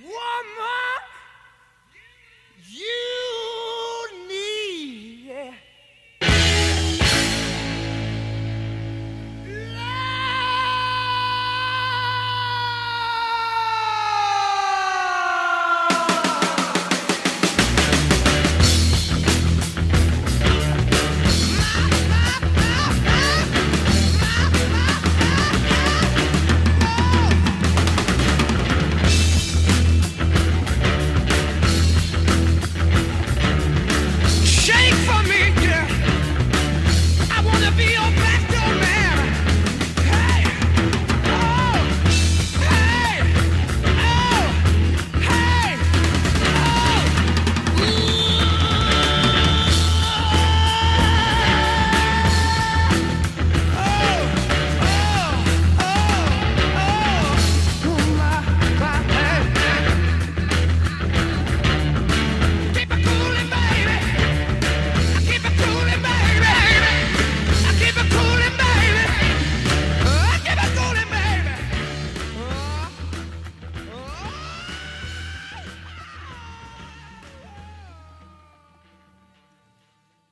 Whoa!